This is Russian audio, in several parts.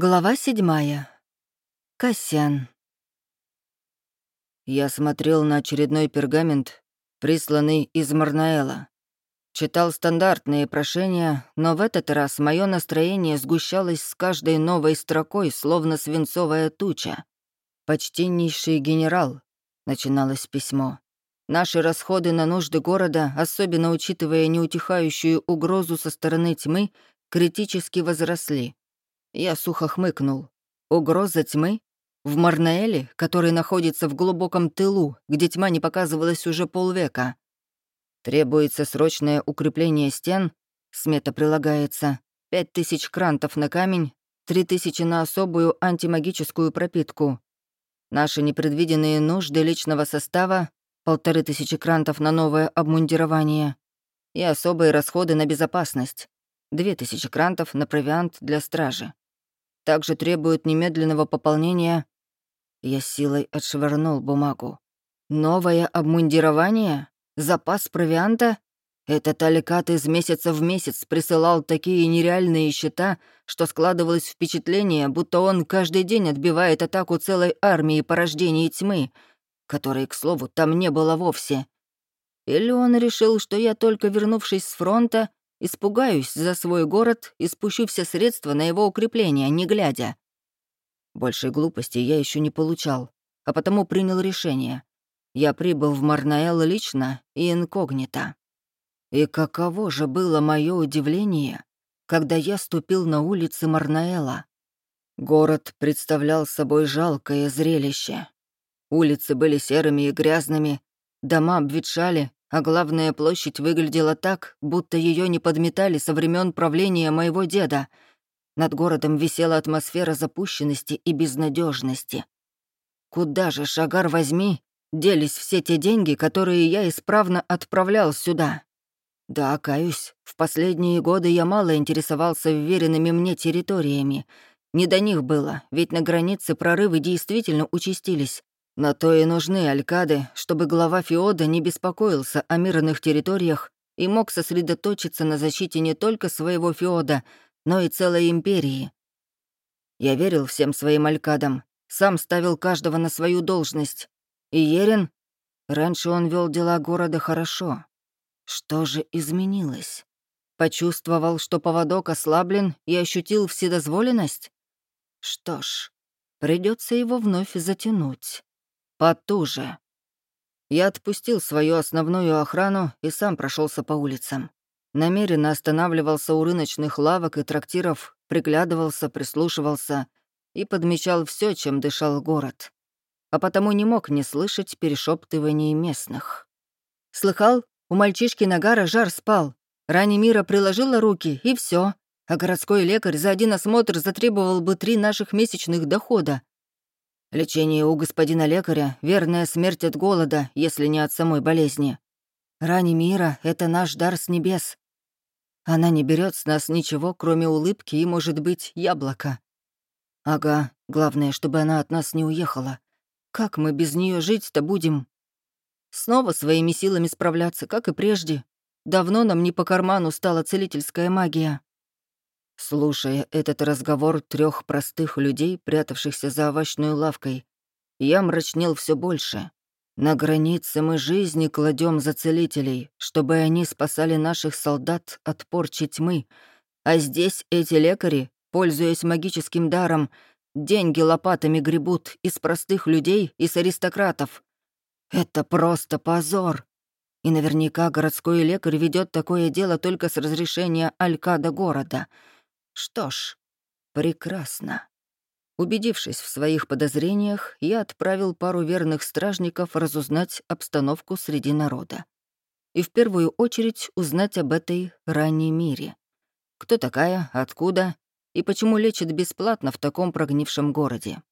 Глава седьмая. Касьян. Я смотрел на очередной пергамент, присланный из Марнаэла. Читал стандартные прошения, но в этот раз мое настроение сгущалось с каждой новой строкой, словно свинцовая туча. «Почтеннейший генерал», — начиналось письмо. «Наши расходы на нужды города, особенно учитывая неутихающую угрозу со стороны тьмы, критически возросли. Я сухо хмыкнул. Угроза тьмы? В Марнаэле, который находится в глубоком тылу, где тьма не показывалась уже полвека. Требуется срочное укрепление стен, смета прилагается, пять тысяч крантов на камень, три тысячи на особую антимагическую пропитку. Наши непредвиденные нужды личного состава, полторы тысячи крантов на новое обмундирование и особые расходы на безопасность, две тысячи крантов на провиант для стражи также требует немедленного пополнения. Я силой отшвырнул бумагу. Новое обмундирование? Запас провианта? Этот Аликат из месяца в месяц присылал такие нереальные счета, что складывалось впечатление, будто он каждый день отбивает атаку целой армии порождений тьмы, которой, к слову, там не было вовсе. Или он решил, что я, только вернувшись с фронта, Испугаюсь за свой город и спущу все средства на его укрепление, не глядя. Большей глупости я еще не получал, а потому принял решение. Я прибыл в Марнаэл лично и инкогнито. И каково же было мое удивление, когда я ступил на улицы Марнаэла. Город представлял собой жалкое зрелище. Улицы были серыми и грязными, дома обветшали, а главная площадь выглядела так, будто ее не подметали со времен правления моего деда. Над городом висела атмосфера запущенности и безнадежности. Куда же, Шагар, возьми, делись все те деньги, которые я исправно отправлял сюда? Да, каюсь, в последние годы я мало интересовался вверенными мне территориями. Не до них было, ведь на границе прорывы действительно участились. На то и нужны алькады, чтобы глава Феода не беспокоился о мирных территориях и мог сосредоточиться на защите не только своего Феода, но и целой империи. Я верил всем своим алькадам, сам ставил каждого на свою должность. И Ерин? Раньше он вел дела города хорошо. Что же изменилось? Почувствовал, что поводок ослаблен и ощутил вседозволенность? Что ж, придется его вновь затянуть потуже. Я отпустил свою основную охрану и сам прошелся по улицам. Намеренно останавливался у рыночных лавок и трактиров, приглядывался, прислушивался и подмечал все, чем дышал город. А потому не мог не слышать перешептываний местных. Слыхал, у мальчишки Нагара жар спал. Рани мира приложила руки, и все. А городской лекарь за один осмотр затребовал бы три наших месячных дохода. Лечение у господина лекаря — верная смерть от голода, если не от самой болезни. Рани мира — это наш дар с небес. Она не берет с нас ничего, кроме улыбки и, может быть, яблока. Ага, главное, чтобы она от нас не уехала. Как мы без нее жить-то будем? Снова своими силами справляться, как и прежде. Давно нам не по карману стала целительская магия. Слушая этот разговор трех простых людей, прятавшихся за овощной лавкой, я мрачнел все больше. На границе мы жизни кладем за целителей, чтобы они спасали наших солдат от порчи тьмы, а здесь эти лекари, пользуясь магическим даром, деньги лопатами гребут из простых людей, из аристократов. Это просто позор. И наверняка городской лекарь ведет такое дело только с разрешения Алькада города — что ж, прекрасно. Убедившись в своих подозрениях, я отправил пару верных стражников разузнать обстановку среди народа. И в первую очередь узнать об этой ранней мире. Кто такая, откуда и почему лечит бесплатно в таком прогнившем городе.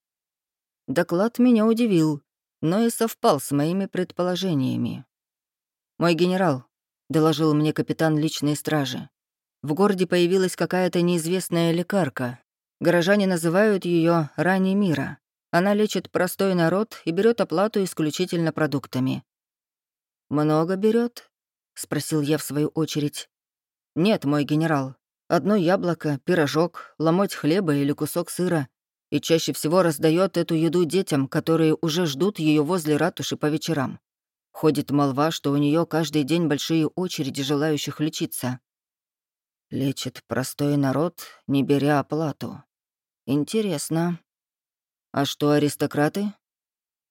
Доклад меня удивил, но и совпал с моими предположениями. «Мой генерал», — доложил мне капитан личной стражи, в городе появилась какая-то неизвестная лекарка. Горожане называют ее «ранней мира». Она лечит простой народ и берет оплату исключительно продуктами. «Много берет? спросил я в свою очередь. «Нет, мой генерал. Одно яблоко, пирожок, ломоть хлеба или кусок сыра. И чаще всего раздает эту еду детям, которые уже ждут ее возле ратуши по вечерам. Ходит молва, что у нее каждый день большие очереди желающих лечиться. Лечит простой народ, не беря оплату. Интересно. А что аристократы?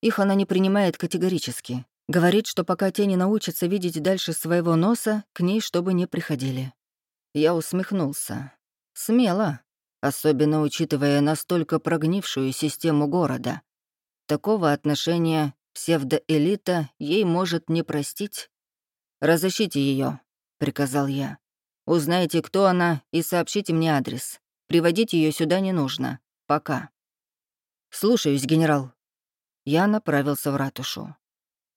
Их она не принимает категорически. Говорит, что пока те не научатся видеть дальше своего носа, к ней чтобы не приходили. Я усмехнулся. Смело, особенно учитывая настолько прогнившую систему города. Такого отношения псевдоэлита ей может не простить. «Разыщите ее, приказал я. «Узнайте, кто она, и сообщите мне адрес. Приводить ее сюда не нужно. Пока». «Слушаюсь, генерал». Я направился в ратушу.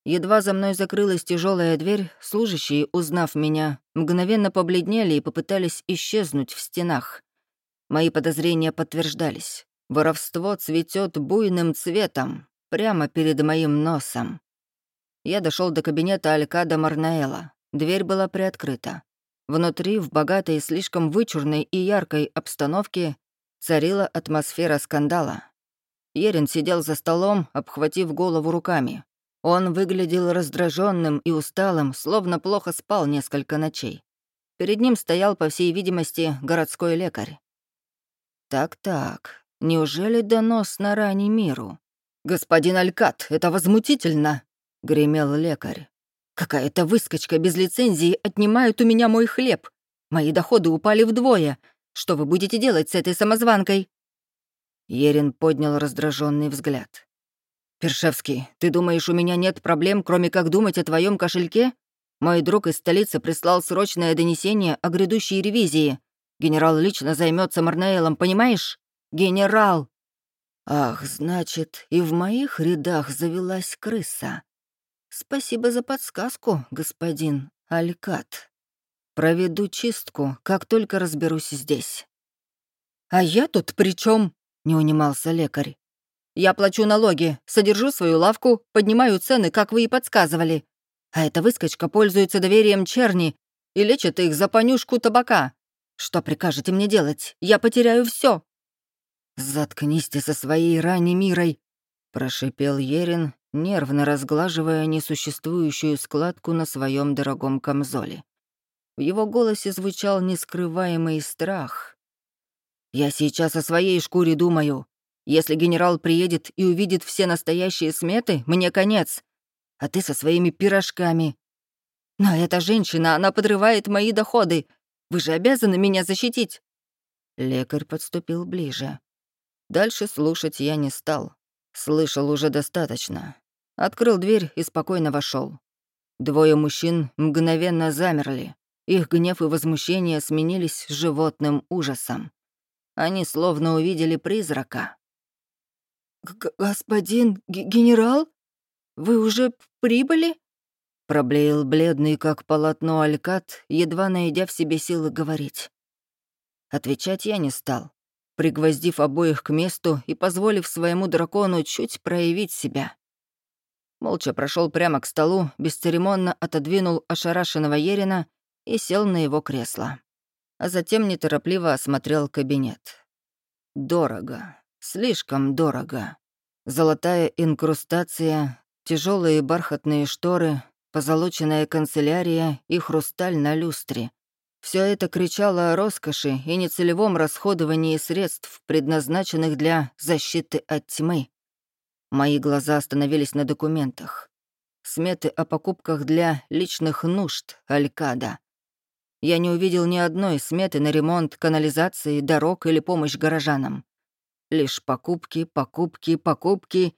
Едва за мной закрылась тяжелая дверь, служащие, узнав меня, мгновенно побледнели и попытались исчезнуть в стенах. Мои подозрения подтверждались. Воровство цветет буйным цветом, прямо перед моим носом. Я дошел до кабинета Алькада Марнаэла. Дверь была приоткрыта. Внутри, в богатой, слишком вычурной и яркой обстановке, царила атмосфера скандала. Ерин сидел за столом, обхватив голову руками. Он выглядел раздраженным и усталым, словно плохо спал несколько ночей. Перед ним стоял, по всей видимости, городской лекарь. «Так-так, неужели донос на ране миру?» «Господин Алькат, это возмутительно!» — гремел лекарь. «Какая-то выскочка без лицензии отнимает у меня мой хлеб. Мои доходы упали вдвое. Что вы будете делать с этой самозванкой?» Ерин поднял раздраженный взгляд. «Першевский, ты думаешь, у меня нет проблем, кроме как думать о твоем кошельке? Мой друг из столицы прислал срочное донесение о грядущей ревизии. Генерал лично займется Марнаэлом, понимаешь? Генерал!» «Ах, значит, и в моих рядах завелась крыса. Спасибо за подсказку, господин Алькат. Проведу чистку, как только разберусь здесь». «А я тут при чем? не унимался лекарь. Я плачу налоги, содержу свою лавку, поднимаю цены, как вы и подсказывали. А эта выскочка пользуется доверием черни и лечит их за понюшку табака. Что прикажете мне делать? Я потеряю все. «Заткнись ты со своей ранней мирой», — прошипел Ерин, нервно разглаживая несуществующую складку на своем дорогом камзоле. В его голосе звучал нескрываемый страх. «Я сейчас о своей шкуре думаю. Если генерал приедет и увидит все настоящие сметы, мне конец. А ты со своими пирожками. Но эта женщина, она подрывает мои доходы. Вы же обязаны меня защитить». Лекарь подступил ближе. Дальше слушать я не стал. Слышал уже достаточно. Открыл дверь и спокойно вошел. Двое мужчин мгновенно замерли. Их гнев и возмущение сменились животным ужасом. Они словно увидели призрака. «Господин генерал, вы уже прибыли?» Проблеял бледный, как полотно Алькат, едва найдя в себе силы говорить. Отвечать я не стал, пригвоздив обоих к месту и позволив своему дракону чуть проявить себя. Молча прошел прямо к столу, бесцеремонно отодвинул ошарашенного Ерина и сел на его кресло. А затем неторопливо осмотрел кабинет. Дорого. Слишком дорого. Золотая инкрустация, тяжелые бархатные шторы, позолоченная канцелярия и хрусталь на люстре. Все это кричало о роскоши и нецелевом расходовании средств, предназначенных для защиты от тьмы. Мои глаза остановились на документах. Сметы о покупках для личных нужд Алькада. Я не увидел ни одной сметы на ремонт канализации, дорог или помощь горожанам. Лишь покупки, покупки, покупки,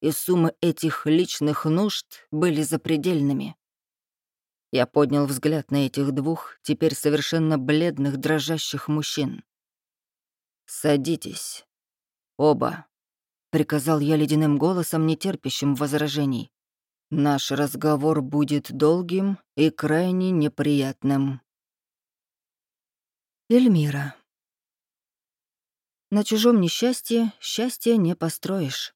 и суммы этих личных нужд были запредельными. Я поднял взгляд на этих двух, теперь совершенно бледных, дрожащих мужчин. «Садитесь. Оба», — приказал я ледяным голосом, нетерпящим возражений. «Наш разговор будет долгим и крайне неприятным». Эльмира. На чужом несчастье счастье не построишь.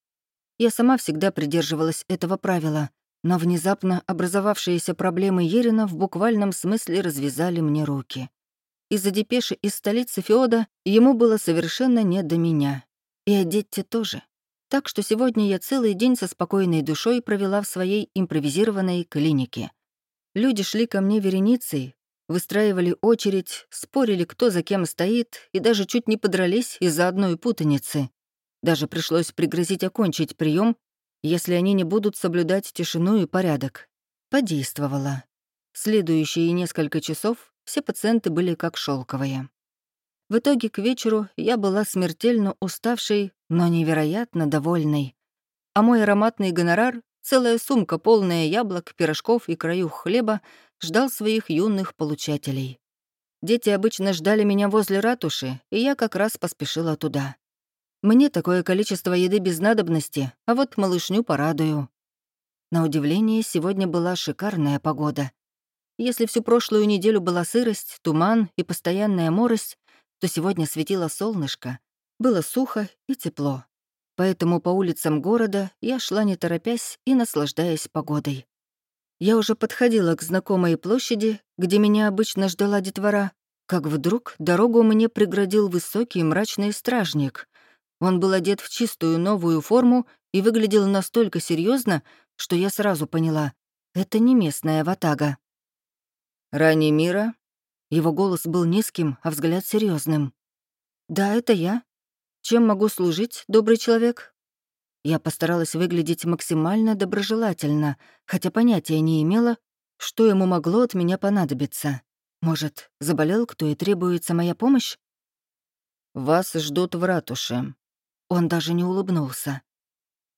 Я сама всегда придерживалась этого правила, но внезапно образовавшиеся проблемы Ерина в буквальном смысле развязали мне руки. из-за депеши из столицы Феода ему было совершенно не до меня. И одеть тоже. Так что сегодня я целый день со спокойной душой провела в своей импровизированной клинике. Люди шли ко мне вереницей, выстраивали очередь, спорили, кто за кем стоит, и даже чуть не подрались из-за одной путаницы. Даже пришлось пригрозить окончить прием, если они не будут соблюдать тишину и порядок. Подействовало. Следующие несколько часов все пациенты были как шелковые. В итоге к вечеру я была смертельно уставшей, но невероятно довольной. А мой ароматный гонорар, целая сумка, полная яблок, пирожков и краюх хлеба, ждал своих юных получателей. Дети обычно ждали меня возле ратуши, и я как раз поспешила туда. Мне такое количество еды без надобности, а вот малышню порадую. На удивление, сегодня была шикарная погода. Если всю прошлую неделю была сырость, туман и постоянная морость, то сегодня светило солнышко, было сухо и тепло. Поэтому по улицам города я шла не торопясь и наслаждаясь погодой. Я уже подходила к знакомой площади, где меня обычно ждала детвора, как вдруг дорогу мне преградил высокий мрачный стражник. Он был одет в чистую новую форму и выглядел настолько серьезно, что я сразу поняла — это не местная ватага. «Ранее мира?» Его голос был низким, а взгляд серьезным. «Да, это я. Чем могу служить, добрый человек?» Я постаралась выглядеть максимально доброжелательно, хотя понятия не имела, что ему могло от меня понадобиться. Может, заболел кто и требуется моя помощь? «Вас ждут в ратуше». Он даже не улыбнулся.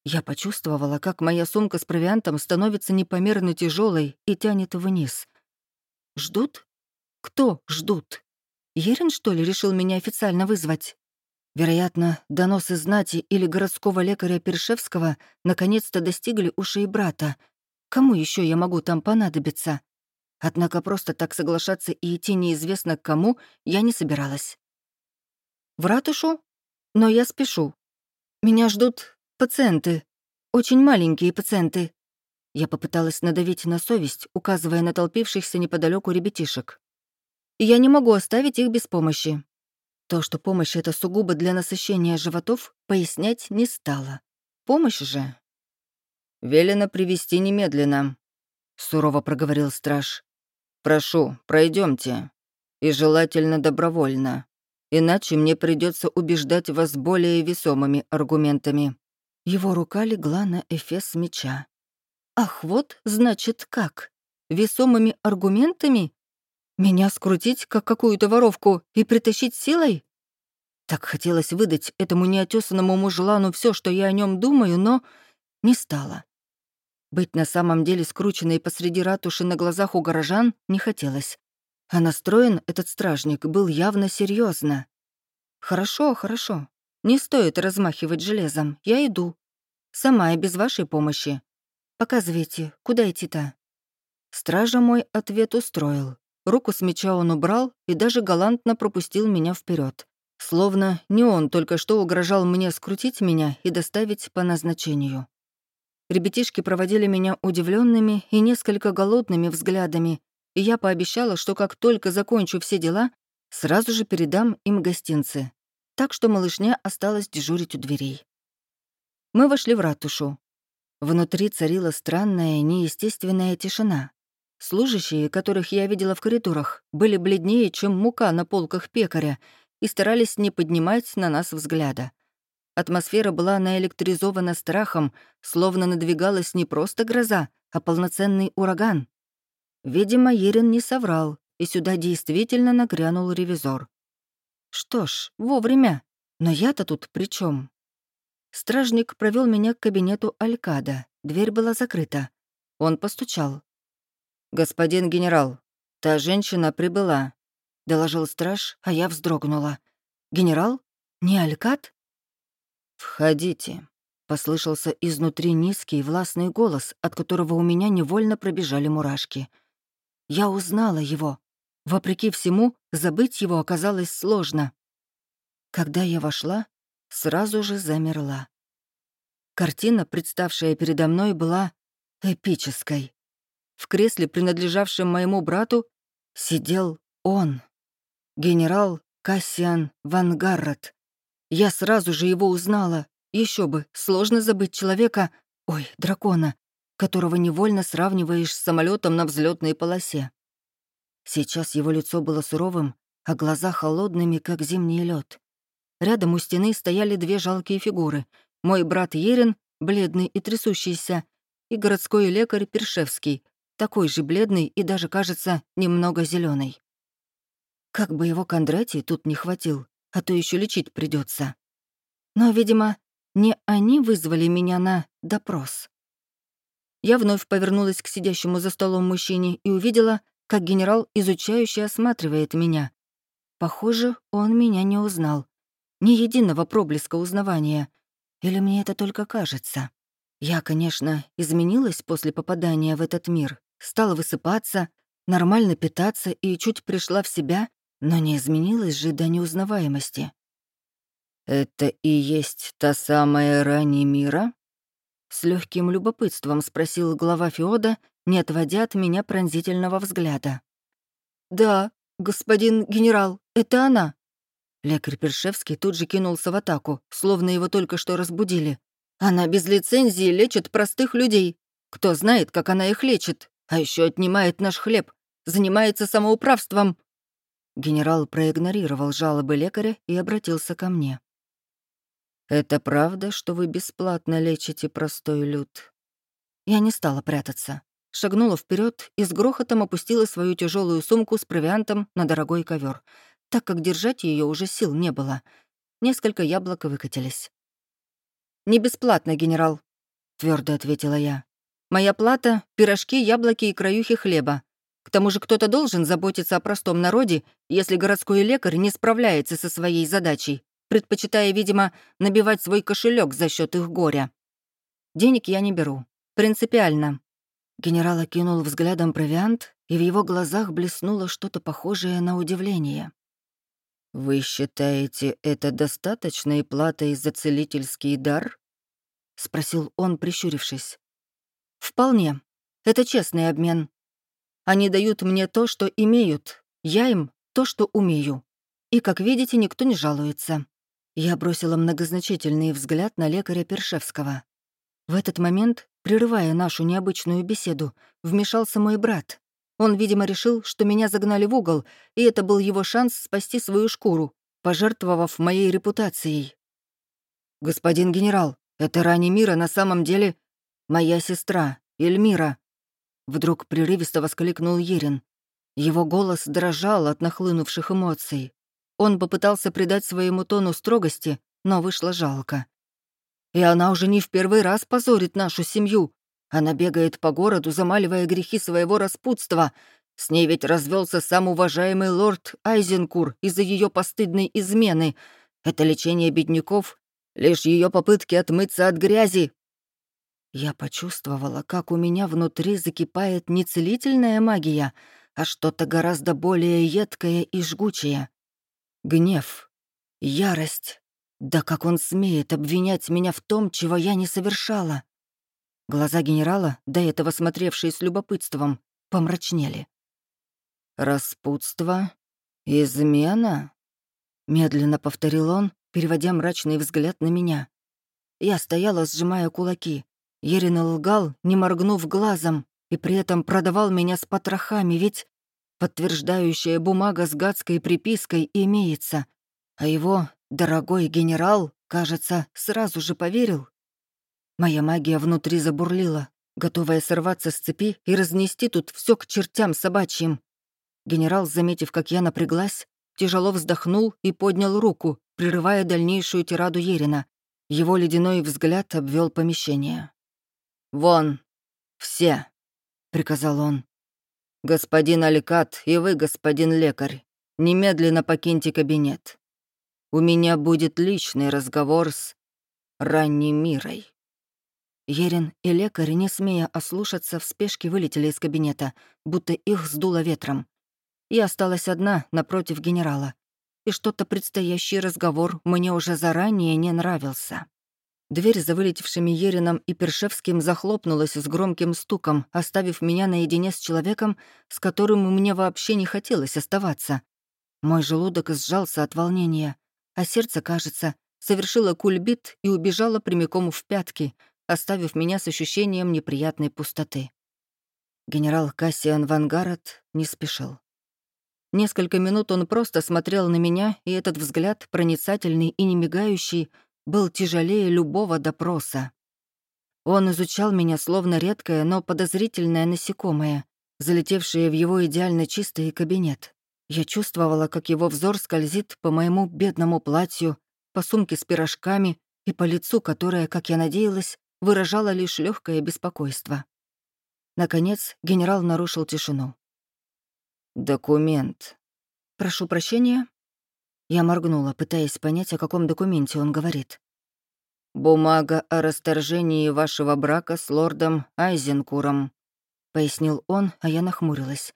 Я почувствовала, как моя сумка с провиантом становится непомерно тяжелой и тянет вниз. «Ждут? Кто ждут? Ерин, что ли, решил меня официально вызвать?» Вероятно, доносы знати или городского лекаря Першевского наконец-то достигли ушей брата. Кому еще я могу там понадобиться? Однако просто так соглашаться и идти неизвестно к кому я не собиралась. В ратушу? Но я спешу. Меня ждут пациенты. Очень маленькие пациенты. Я попыталась надавить на совесть, указывая на толпившихся неподалеку ребятишек. Я не могу оставить их без помощи. То, что помощь — это сугубо для насыщения животов, пояснять не стала. Помощь же... «Велено привести немедленно», — сурово проговорил страж. «Прошу, пройдемте. И желательно добровольно. Иначе мне придется убеждать вас более весомыми аргументами». Его рука легла на эфес меча. «Ах, вот, значит, как? Весомыми аргументами? Меня скрутить, как какую-то воровку, и притащить силой? Так хотелось выдать этому неотесанному мужлану все, что я о нем думаю, но не стало. Быть на самом деле скрученной посреди ратуши на глазах у горожан не хотелось. А настроен этот стражник был явно серьезно. «Хорошо, хорошо. Не стоит размахивать железом. Я иду. Сама и без вашей помощи. Показывайте, куда идти-то?» Стража мой ответ устроил. Руку с меча он убрал и даже галантно пропустил меня вперед, Словно не он только что угрожал мне скрутить меня и доставить по назначению. Ребятишки проводили меня удивленными и несколько голодными взглядами, и я пообещала, что как только закончу все дела, сразу же передам им гостинцы. Так что малышня осталась дежурить у дверей. Мы вошли в ратушу. Внутри царила странная, неестественная тишина. Служащие, которых я видела в коридорах, были бледнее, чем мука на полках пекаря, и старались не поднимать на нас взгляда. Атмосфера была наэлектризована страхом, словно надвигалась не просто гроза, а полноценный ураган. Видимо, Ерин не соврал, и сюда действительно нагрянул ревизор. Что ж, вовремя. Но я-то тут при чем? Стражник провел меня к кабинету Алькада. Дверь была закрыта. Он постучал. «Господин генерал, та женщина прибыла», — доложил страж, а я вздрогнула. «Генерал? Не Алькат?» «Входите», — послышался изнутри низкий властный голос, от которого у меня невольно пробежали мурашки. Я узнала его. Вопреки всему, забыть его оказалось сложно. Когда я вошла, сразу же замерла. Картина, представшая передо мной, была эпической. В кресле, принадлежавшем моему брату, сидел он. Генерал Кассиан Ван Гаррет. Я сразу же его узнала. Еще бы, сложно забыть человека, ой, дракона, которого невольно сравниваешь с самолетом на взлетной полосе. Сейчас его лицо было суровым, а глаза холодными, как зимний лед. Рядом у стены стояли две жалкие фигуры. Мой брат Ерин, бледный и трясущийся, и городской лекарь Першевский, такой же бледный и даже, кажется, немного зеленый. Как бы его Кондратий тут не хватил, а то еще лечить придется. Но, видимо, не они вызвали меня на допрос. Я вновь повернулась к сидящему за столом мужчине и увидела, как генерал изучающе осматривает меня. Похоже, он меня не узнал. Ни единого проблеска узнавания. Или мне это только кажется? Я, конечно, изменилась после попадания в этот мир, стала высыпаться, нормально питаться и чуть пришла в себя, но не изменилась же до неузнаваемости. «Это и есть та самая Рани мира?» С легким любопытством спросил глава Феода, не отводя от меня пронзительного взгляда. «Да, господин генерал, это она». Лекарь Першевский тут же кинулся в атаку, словно его только что разбудили. «Она без лицензии лечит простых людей. Кто знает, как она их лечит, а еще отнимает наш хлеб, занимается самоуправством». Генерал проигнорировал жалобы лекаря и обратился ко мне. «Это правда, что вы бесплатно лечите простой люд?» Я не стала прятаться. Шагнула вперед и с грохотом опустила свою тяжелую сумку с провиантом на дорогой ковер, так как держать ее уже сил не было. Несколько яблок выкатились. «Не бесплатно, генерал», — твердо ответила я. «Моя плата — пирожки, яблоки и краюхи хлеба. К тому же кто-то должен заботиться о простом народе, если городской лекарь не справляется со своей задачей предпочитая, видимо, набивать свой кошелек за счет их горя. Денег я не беру. Принципиально. Генерал окинул взглядом провиант, и в его глазах блеснуло что-то похожее на удивление. «Вы считаете это достаточной платой за целительский дар?» — спросил он, прищурившись. «Вполне. Это честный обмен. Они дают мне то, что имеют, я им то, что умею. И, как видите, никто не жалуется. Я бросила многозначительный взгляд на лекаря Першевского. В этот момент, прерывая нашу необычную беседу, вмешался мой брат. Он, видимо, решил, что меня загнали в угол, и это был его шанс спасти свою шкуру, пожертвовав моей репутацией. «Господин генерал, это Рани Мира на самом деле моя сестра, Эльмира», Вдруг прерывисто воскликнул Ерин. Его голос дрожал от нахлынувших эмоций. Он попытался придать своему тону строгости, но вышло жалко. И она уже не в первый раз позорит нашу семью. Она бегает по городу, замаливая грехи своего распутства. С ней ведь развелся сам уважаемый лорд Айзенкур из-за ее постыдной измены. Это лечение бедняков — лишь ее попытки отмыться от грязи. Я почувствовала, как у меня внутри закипает не целительная магия, а что-то гораздо более едкое и жгучее. Гнев, ярость. Да как он смеет обвинять меня в том, чего я не совершала? Глаза генерала, до этого смотревшие с любопытством, помрачнели. «Распутство? Измена?» Медленно повторил он, переводя мрачный взгляд на меня. Я стояла, сжимая кулаки. Ерин лгал, не моргнув глазом, и при этом продавал меня с потрохами, ведь Подтверждающая бумага с гадской припиской имеется, а его дорогой генерал, кажется, сразу же поверил. Моя магия внутри забурлила, готовая сорваться с цепи и разнести тут все к чертям собачьим. Генерал, заметив, как я напряглась, тяжело вздохнул и поднял руку, прерывая дальнейшую тираду Ерина. Его ледяной взгляд обвел помещение. «Вон, все!» — приказал он. «Господин Аликат и вы, господин лекарь, немедленно покиньте кабинет. У меня будет личный разговор с ранней мирой». Ерин и лекарь, не смея ослушаться, в спешке вылетели из кабинета, будто их сдуло ветром. Я осталась одна напротив генерала, и что-то предстоящий разговор мне уже заранее не нравился. Дверь за вылетевшими Ерином и Першевским захлопнулась с громким стуком, оставив меня наедине с человеком, с которым мне вообще не хотелось оставаться. Мой желудок сжался от волнения, а сердце, кажется, совершило кульбит и убежало прямиком в пятки, оставив меня с ощущением неприятной пустоты. Генерал Кассиан Вангарат не спешил. Несколько минут он просто смотрел на меня, и этот взгляд, проницательный и немигающий, был тяжелее любого допроса. Он изучал меня словно редкое, но подозрительное насекомое, залетевшее в его идеально чистый кабинет. Я чувствовала, как его взор скользит по моему бедному платью, по сумке с пирожками и по лицу, которое, как я надеялась, выражало лишь легкое беспокойство. Наконец, генерал нарушил тишину. «Документ». «Прошу прощения?» Я моргнула, пытаясь понять, о каком документе он говорит. «Бумага о расторжении вашего брака с лордом Айзенкуром», — пояснил он, а я нахмурилась.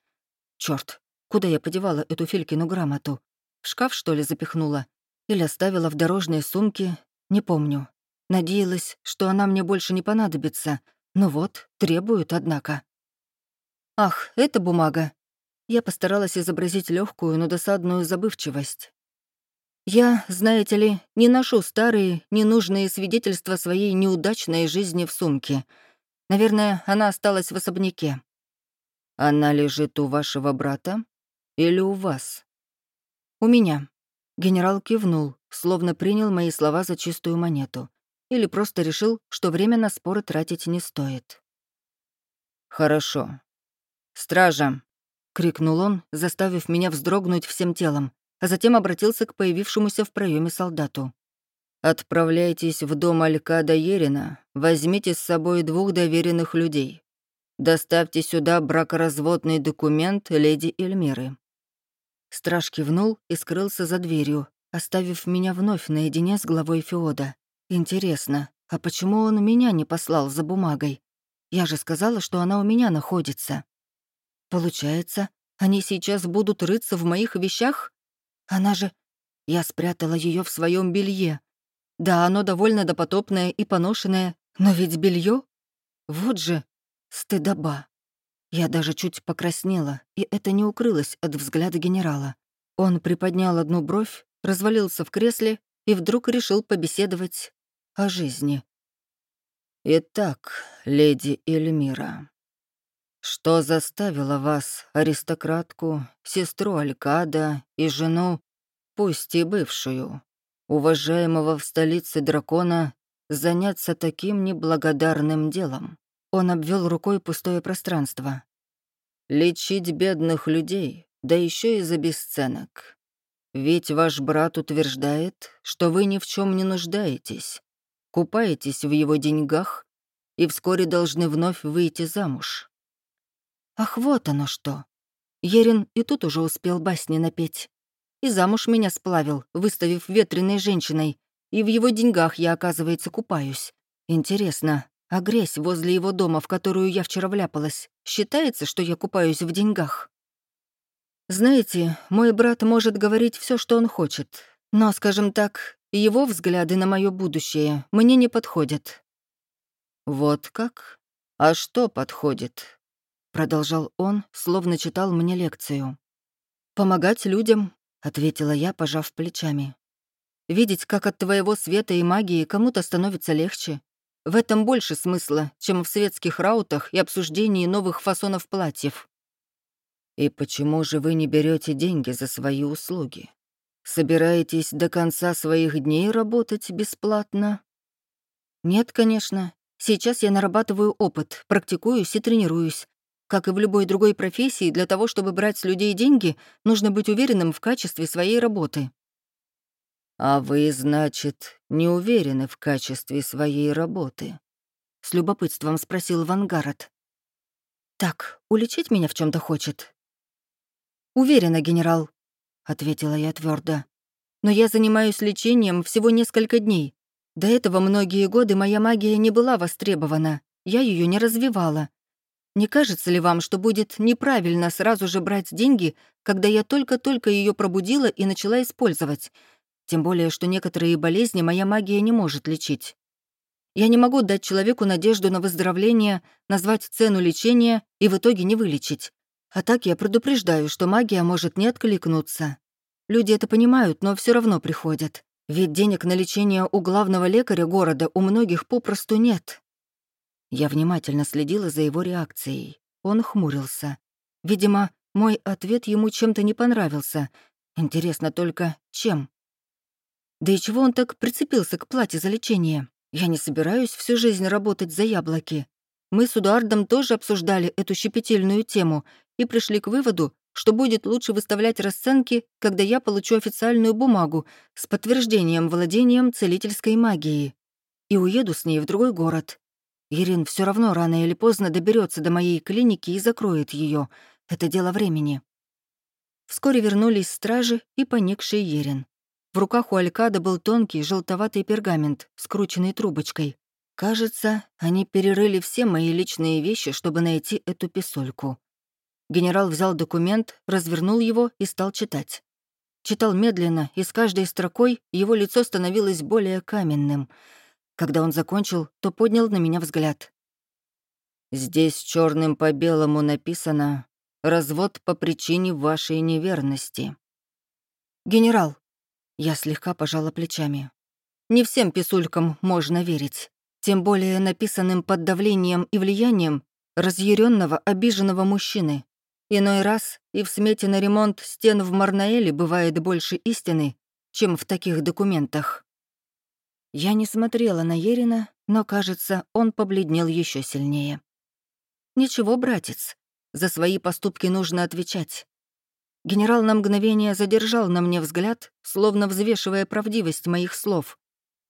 Черт, Куда я подевала эту Филькину грамоту? В шкаф, что ли, запихнула? Или оставила в дорожной сумке? Не помню. Надеялась, что она мне больше не понадобится. Но вот, требуют, однако. Ах, это бумага. Я постаралась изобразить легкую, но досадную забывчивость. Я, знаете ли, не ношу старые, ненужные свидетельства своей неудачной жизни в сумке. Наверное, она осталась в особняке. Она лежит у вашего брата? Или у вас?» «У меня». Генерал кивнул, словно принял мои слова за чистую монету. Или просто решил, что время на споры тратить не стоит. «Хорошо. Стража!» — крикнул он, заставив меня вздрогнуть всем телом, а затем обратился к появившемуся в проеме солдату. «Отправляйтесь в дом Алькада Ерина, возьмите с собой двух доверенных людей. Доставьте сюда бракоразводный документ леди Эльмиры. Страж кивнул и скрылся за дверью, оставив меня вновь наедине с главой Феода. Интересно, а почему он меня не послал за бумагой? Я же сказала, что она у меня находится. Получается, они сейчас будут рыться в моих вещах? Она же... Я спрятала ее в своем белье. Да, оно довольно допотопное и поношенное, но ведь белье? Вот же стыдоба. Я даже чуть покраснела, и это не укрылось от взгляда генерала. Он приподнял одну бровь, развалился в кресле и вдруг решил побеседовать о жизни. «Итак, леди Эльмира, что заставило вас, аристократку, сестру Алькада и жену, пусть и бывшую, уважаемого в столице дракона, заняться таким неблагодарным делом?» Он обвел рукой пустое пространство. «Лечить бедных людей, да еще и за бесценок. Ведь ваш брат утверждает, что вы ни в чем не нуждаетесь, купаетесь в его деньгах и вскоре должны вновь выйти замуж». «Ах, вот оно что!» Ерин и тут уже успел басни напеть. И замуж меня сплавил, выставив ветреной женщиной, и в его деньгах я, оказывается, купаюсь. Интересно, а грязь возле его дома, в которую я вчера вляпалась, считается, что я купаюсь в деньгах? Знаете, мой брат может говорить все, что он хочет, но, скажем так, его взгляды на мое будущее мне не подходят. Вот как? А что подходит? Продолжал он, словно читал мне лекцию. «Помогать людям», — ответила я, пожав плечами. «Видеть, как от твоего света и магии кому-то становится легче, в этом больше смысла, чем в светских раутах и обсуждении новых фасонов платьев. И почему же вы не берете деньги за свои услуги? Собираетесь до конца своих дней работать бесплатно? Нет, конечно. Сейчас я нарабатываю опыт, практикуюсь и тренируюсь. Как и в любой другой профессии, для того, чтобы брать с людей деньги, нужно быть уверенным в качестве своей работы. «А вы, значит, не уверены в качестве своей работы?» — с любопытством спросил Вангард. «Так, уличить меня в чем то хочет?» «Уверена, генерал», — ответила я твердо. «Но я занимаюсь лечением всего несколько дней. До этого многие годы моя магия не была востребована, я ее не развивала. Не кажется ли вам, что будет неправильно сразу же брать деньги, когда я только-только ее пробудила и начала использовать?» Тем более, что некоторые болезни моя магия не может лечить. Я не могу дать человеку надежду на выздоровление, назвать цену лечения и в итоге не вылечить. А так я предупреждаю, что магия может не откликнуться. Люди это понимают, но все равно приходят. Ведь денег на лечение у главного лекаря города у многих попросту нет. Я внимательно следила за его реакцией. Он хмурился. Видимо, мой ответ ему чем-то не понравился. Интересно только, чем? Да и чего он так прицепился к плате за лечение? Я не собираюсь всю жизнь работать за яблоки. Мы с Эдуардом тоже обсуждали эту щепетильную тему и пришли к выводу, что будет лучше выставлять расценки, когда я получу официальную бумагу с подтверждением владением целительской магией. И уеду с ней в другой город. Ирин все равно рано или поздно доберется до моей клиники и закроет ее. Это дело времени. Вскоре вернулись стражи и поникший Ерин. В руках у Алькада был тонкий желтоватый пергамент, скрученный трубочкой. Кажется, они перерыли все мои личные вещи, чтобы найти эту писольку. Генерал взял документ, развернул его и стал читать. Читал медленно, и с каждой строкой его лицо становилось более каменным. Когда он закончил, то поднял на меня взгляд. «Здесь черным по белому написано «Развод по причине вашей неверности». «Генерал», я слегка пожала плечами. Не всем писулькам можно верить, тем более написанным под давлением и влиянием разъяренного, обиженного мужчины. Иной раз и в смете на ремонт стен в Марнаэле бывает больше истины, чем в таких документах. Я не смотрела на Ерина, но, кажется, он побледнел еще сильнее. «Ничего, братец, за свои поступки нужно отвечать. Генерал на мгновение задержал на мне взгляд, словно взвешивая правдивость моих слов.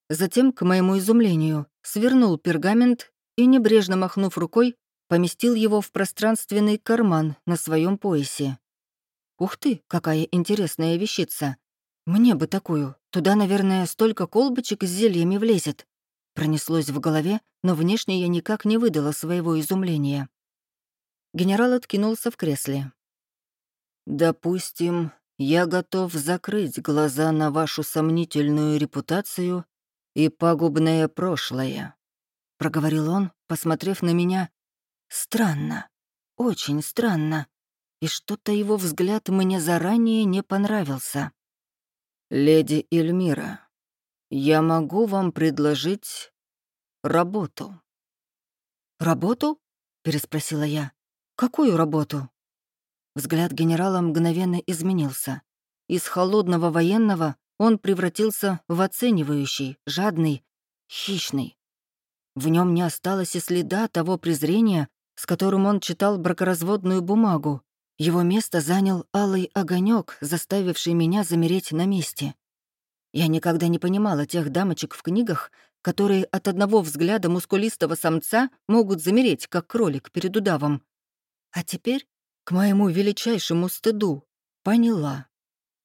Затем, к моему изумлению, свернул пергамент и, небрежно махнув рукой, поместил его в пространственный карман на своем поясе. Ух ты, какая интересная вещица! Мне бы такую. Туда, наверное, столько колбочек с зельями влезет. Пронеслось в голове, но внешне я никак не выдала своего изумления. Генерал откинулся в кресле, «Допустим, я готов закрыть глаза на вашу сомнительную репутацию и пагубное прошлое», — проговорил он, посмотрев на меня. «Странно, очень странно, и что-то его взгляд мне заранее не понравился». «Леди Эльмира, я могу вам предложить работу». «Работу?» — переспросила я. «Какую работу?» Взгляд генерала мгновенно изменился. Из холодного военного он превратился в оценивающий, жадный, хищный. В нем не осталось и следа того презрения, с которым он читал бракоразводную бумагу. Его место занял алый огонек, заставивший меня замереть на месте. Я никогда не понимала тех дамочек в книгах, которые от одного взгляда мускулистого самца могут замереть, как кролик перед удавом. А теперь к моему величайшему стыду, поняла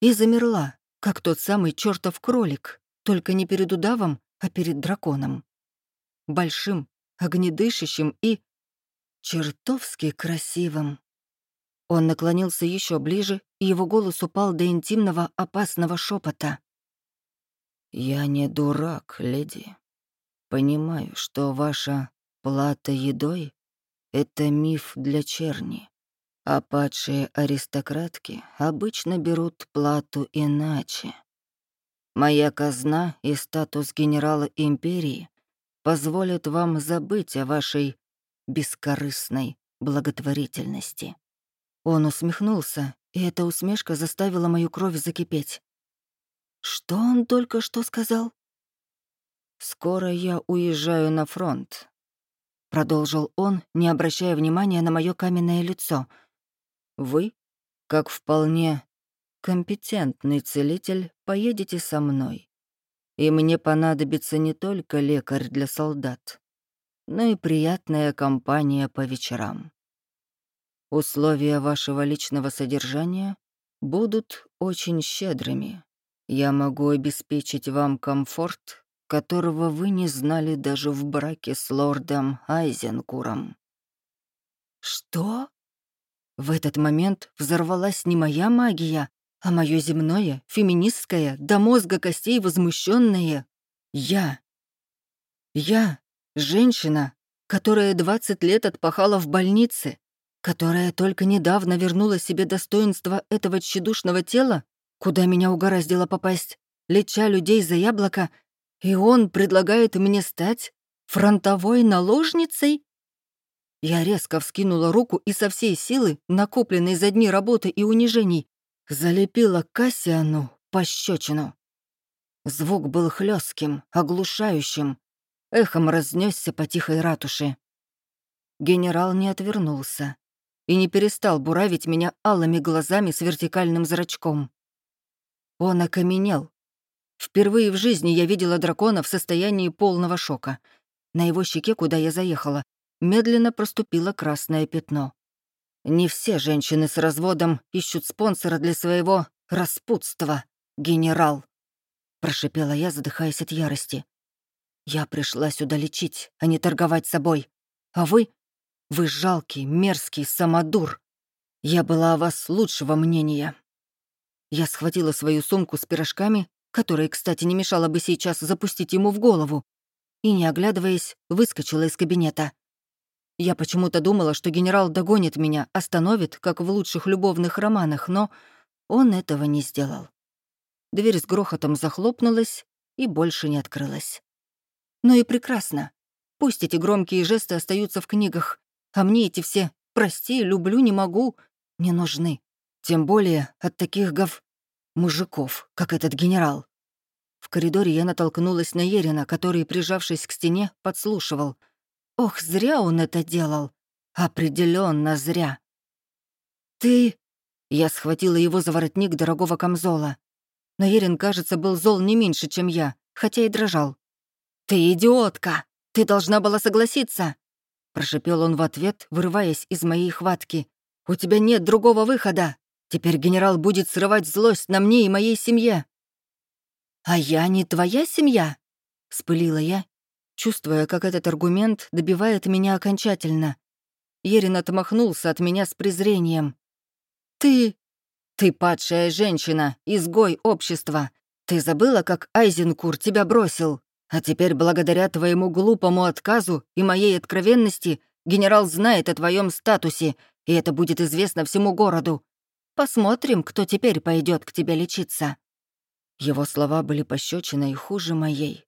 и замерла, как тот самый чертов кролик, только не перед удавом, а перед драконом. Большим, огнедышащим и чертовски красивым. Он наклонился еще ближе, и его голос упал до интимного опасного шепота. «Я не дурак, леди. Понимаю, что ваша плата едой — это миф для черни. А падшие аристократки обычно берут плату иначе. Моя казна и статус генерала империи позволят вам забыть о вашей бескорыстной благотворительности». Он усмехнулся, и эта усмешка заставила мою кровь закипеть. «Что он только что сказал?» «Скоро я уезжаю на фронт», — продолжил он, не обращая внимания на мое каменное лицо — вы, как вполне компетентный целитель, поедете со мной. И мне понадобится не только лекарь для солдат, но и приятная компания по вечерам. Условия вашего личного содержания будут очень щедрыми. Я могу обеспечить вам комфорт, которого вы не знали даже в браке с лордом Айзенкуром». «Что?» В этот момент взорвалась не моя магия, а мое земное, феминистское, до мозга костей возмущенное «я». Я — женщина, которая 20 лет отпахала в больнице, которая только недавно вернула себе достоинство этого тщедушного тела, Куда меня угораздило попасть? Леча людей за яблоко? И он предлагает мне стать фронтовой наложницей? Я резко вскинула руку и со всей силы, накопленной за дни работы и унижений, залепила Кассиану пощечину. Звук был хлестким, оглушающим, эхом разнесся по тихой ратуше. Генерал не отвернулся и не перестал буравить меня алыми глазами с вертикальным зрачком. Он окаменел. Впервые в жизни я видела дракона в состоянии полного шока. На его щеке, куда я заехала, медленно проступило красное пятно. Не все женщины с разводом ищут спонсора для своего распутства, генерал. Прошипела я, задыхаясь от ярости. Я пришла сюда лечить, а не торговать собой. А вы? Вы жалкий, мерзкий самодур. Я была о вас лучшего мнения. Я схватила свою сумку с пирожками, которая, кстати, не мешала бы сейчас запустить ему в голову, и, не оглядываясь, выскочила из кабинета. Я почему-то думала, что генерал догонит меня, остановит, как в лучших любовных романах, но он этого не сделал. Дверь с грохотом захлопнулась и больше не открылась. Ну и прекрасно. Пусть эти громкие жесты остаются в книгах, а мне эти все «прости», «люблю», «не могу» не нужны. Тем более от таких гов... мужиков, как этот генерал. В коридоре я натолкнулась на Ерина, который, прижавшись к стене, подслушивал — Ох, зря он это делал. Определенно зря. «Ты...» Я схватила его за воротник дорогого камзола. Но Ерин, кажется, был зол не меньше, чем я, хотя и дрожал. «Ты идиотка! Ты должна была согласиться!» Прошипел он в ответ, вырываясь из моей хватки. «У тебя нет другого выхода! Теперь генерал будет срывать злость на мне и моей семье!» «А я не твоя семья?» — спылила я чувствуя, как этот аргумент добивает меня окончательно. Ерин отмахнулся от меня с презрением. «Ты... ты падшая женщина, изгой общества. Ты забыла, как Айзенкур тебя бросил? А теперь, благодаря твоему глупому отказу и моей откровенности, генерал знает о твоем статусе, и это будет известно всему городу. Посмотрим, кто теперь пойдет к тебе лечиться». Его слова были пощечиной хуже моей.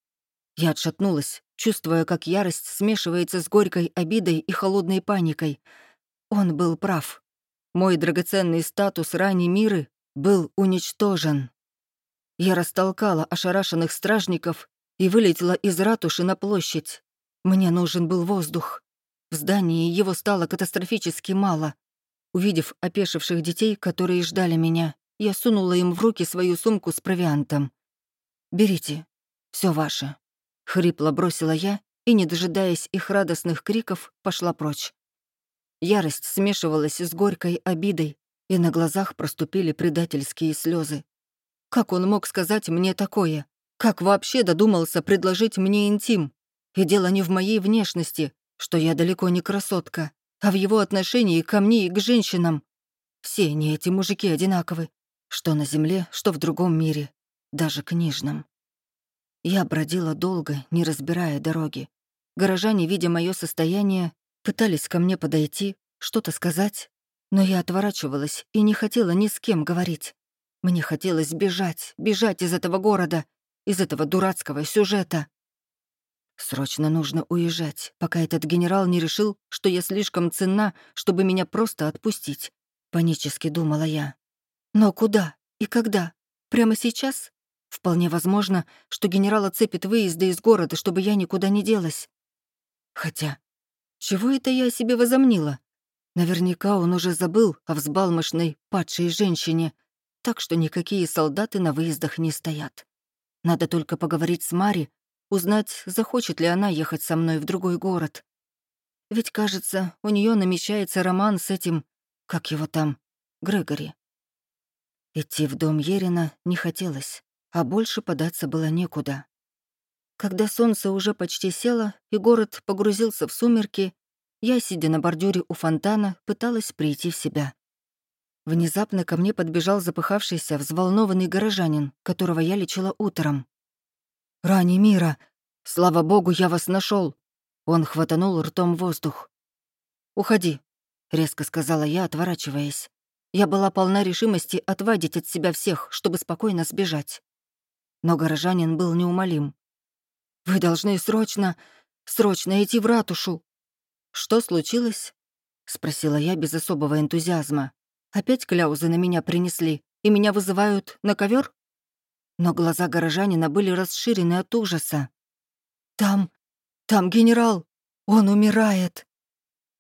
Я отшатнулась, чувствуя, как ярость смешивается с горькой обидой и холодной паникой. Он был прав. Мой драгоценный статус ранней миры был уничтожен. Я растолкала ошарашенных стражников и вылетела из ратуши на площадь. Мне нужен был воздух. В здании его стало катастрофически мало. Увидев опешивших детей, которые ждали меня, я сунула им в руки свою сумку с провиантом. «Берите, все ваше». Хрипло бросила я и, не дожидаясь их радостных криков, пошла прочь. Ярость смешивалась с горькой обидой, и на глазах проступили предательские слезы. Как он мог сказать мне такое? Как вообще додумался предложить мне интим? И дело не в моей внешности, что я далеко не красотка, а в его отношении ко мне и к женщинам. Все они, эти мужики, одинаковы. Что на земле, что в другом мире, даже книжном. Я бродила долго, не разбирая дороги. Горожане, видя мое состояние, пытались ко мне подойти, что-то сказать, но я отворачивалась и не хотела ни с кем говорить. Мне хотелось бежать, бежать из этого города, из этого дурацкого сюжета. Срочно нужно уезжать, пока этот генерал не решил, что я слишком ценна, чтобы меня просто отпустить. Панически думала я. Но куда и когда? Прямо сейчас? Вполне возможно, что генерал оцепит выезды из города, чтобы я никуда не делась. Хотя, чего это я о себе возомнила? Наверняка он уже забыл о взбалмошной, падшей женщине, так что никакие солдаты на выездах не стоят. Надо только поговорить с Мари, узнать, захочет ли она ехать со мной в другой город. Ведь, кажется, у нее намечается роман с этим, как его там, Грегори. Идти в дом Ерина не хотелось а больше податься было некуда. Когда солнце уже почти село и город погрузился в сумерки, я, сидя на бордюре у фонтана, пыталась прийти в себя. Внезапно ко мне подбежал запыхавшийся, взволнованный горожанин, которого я лечила утром. «Рани мира! Слава богу, я вас нашел! Он хватанул ртом воздух. «Уходи», — резко сказала я, отворачиваясь. Я была полна решимости отвадить от себя всех, чтобы спокойно сбежать. Но горожанин был неумолим. «Вы должны срочно, срочно идти в ратушу!» «Что случилось?» — спросила я без особого энтузиазма. «Опять кляузы на меня принесли, и меня вызывают на ковер? Но глаза горожанина были расширены от ужаса. «Там, там генерал! Он умирает!»